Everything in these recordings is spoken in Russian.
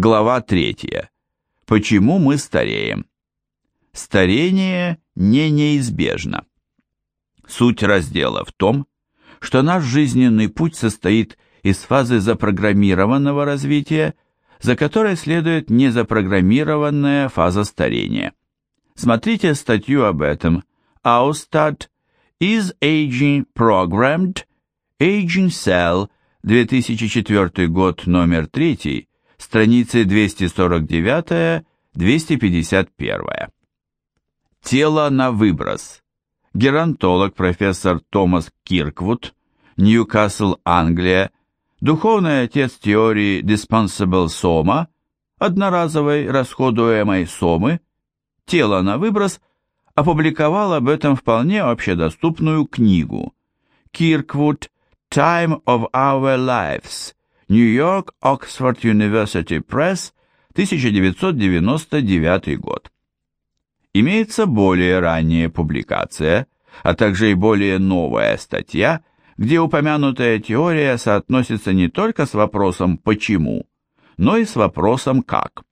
Глава 3. Почему мы стареем? Старение не неизбежно. Суть раздела в том, что наш жизненный путь состоит из фазы запрограммированного развития, за которой следует незапрограммированная фаза старения. Смотрите статью об этом. Аустад Is Aging Programmed? Aging Cell, 2004 год, номер 3, страницы 249-251. Тело на выброс. Геронтолог профессор Томас Кирквуд, Ньюкасл, Англия, духовный отец теории Dispensable Soma, одноразовой расходуемой сомы, тело на выброс, опубликовал об этом вполне общедоступную книгу Кирквуд Time of Our Lives, Нью-Йорк, Оксфорд University Press, 1999 год. Имеется более ранняя публикация, а также и более новая статья, где упомянутая теория соотносится не только с вопросом «почему», но и с вопросом «как».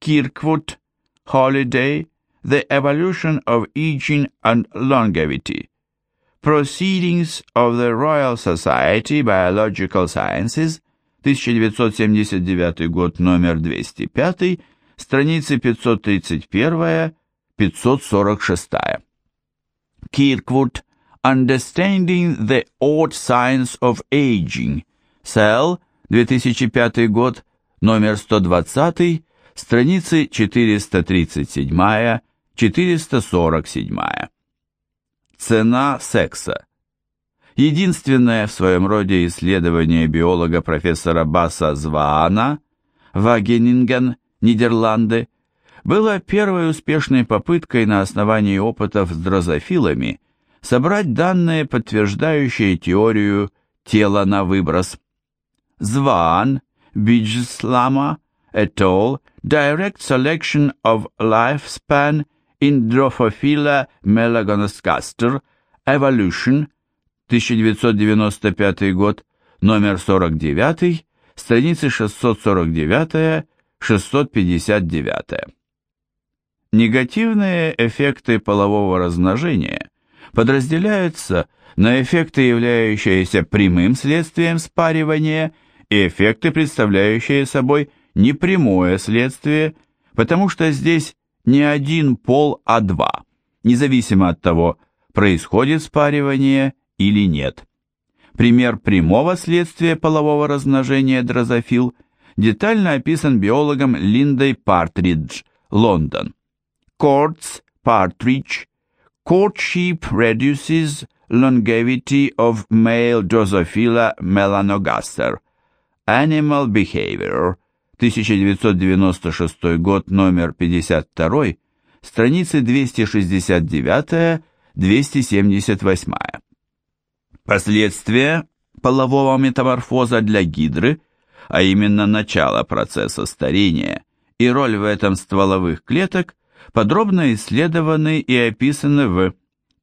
Кирквуд, Holiday, The Evolution of Aging and Longevity. Proceedings of the Royal Society Biological Sciences, 1979 год, номер 205, страницы 531-546. Кирквуд, Understanding the Odd Science of Aging, Cell, 2005 год, номер 120, страницы 437-447. Цена секса. Единственное в своем роде исследование биолога профессора Баса Зваана, Вагенинген, Нидерланды, было первой успешной попыткой на основании опытов с дрозофилами собрать данные, подтверждающие теорию тела на выброс. Зваан, Биджслама, et al. Direct Selection of Lifespan in Drosophila melanogaster Evolution 1995 год, номер 49, страницы 649-659. Негативные эффекты полового размножения подразделяются на эффекты, являющиеся прямым следствием спаривания, и эффекты, представляющие собой непрямое следствие, потому что здесь не один пол, а два, независимо от того, происходит спаривание или нет. Пример прямого следствия полового размножения дрозофил детально описан биологом Линдой Партридж, Лондон. Courts, Partridge, Courtship reduces longevity of male Drosophila melanogaster. Animal behavior. 1996 год, номер 52, страницы 269-278. Последствия полового метаморфоза для гидры, а именно начало процесса старения и роль в этом стволовых клеток, подробно исследованы и описаны в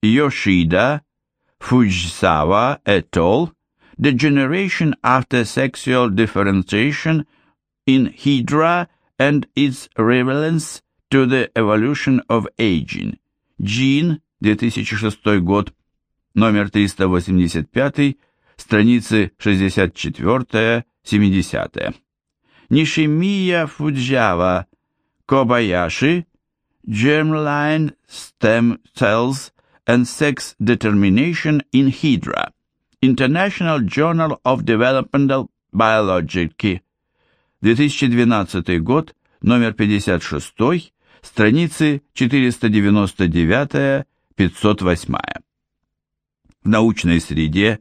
Йошида, Фуджисава et al. The Generation After Sexual Differentiation in Hydra and its Relevance to the Evolution of Aging. Gene, 2006 год, номер 385, страницы 64-70. Нишимия Фуджава, Кобаяши, Germline Stem Cells and Sex Determination in Hydra, International Journal of Developmental Biology, 2012 год, номер 56, страницы 499-508. Научной среде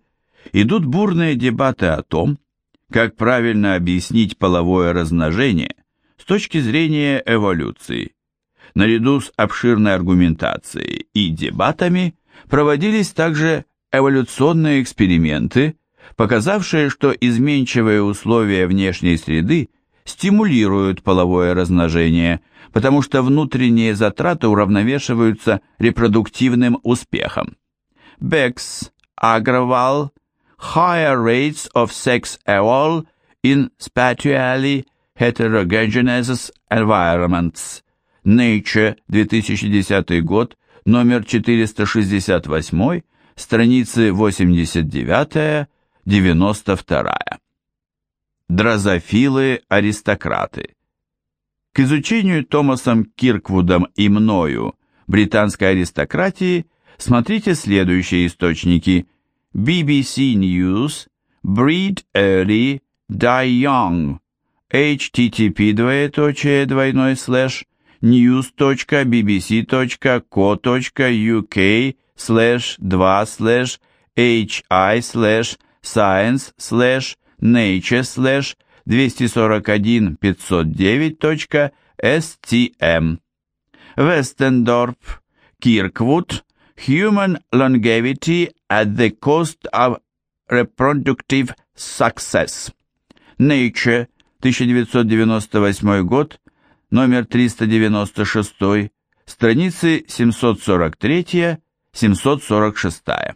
идут бурные дебаты о том, как правильно объяснить половое размножение с точки зрения эволюции. Наряду с обширной аргументацией и дебатами проводились также эволюционные эксперименты, показавшие, что изменчивые условия внешней среды стимулируют половое размножение, потому что внутренние затраты уравновешиваются репродуктивным успехом. Бекс, Агравал, Higher rates of sex evolve in spatially Heterogeneous Environments, Nature, 2010 год, номер 468, страницы 89-92. Дрозофилы-аристократы. К изучению Томасом Кирквудом и мною британской аристократии смотрите следующие источники BBC News, Breed Early, Die Young, http двоеточие двойной слэш news.bbc.co.uk слэш 2 слэш hi слэш science слэш nature слэш 241 509.stm Westendorp, Kirkwood, Human Longevity at the Cost of Reproductive Success. Nature, 1998 год, номер 396, страницы 743-746.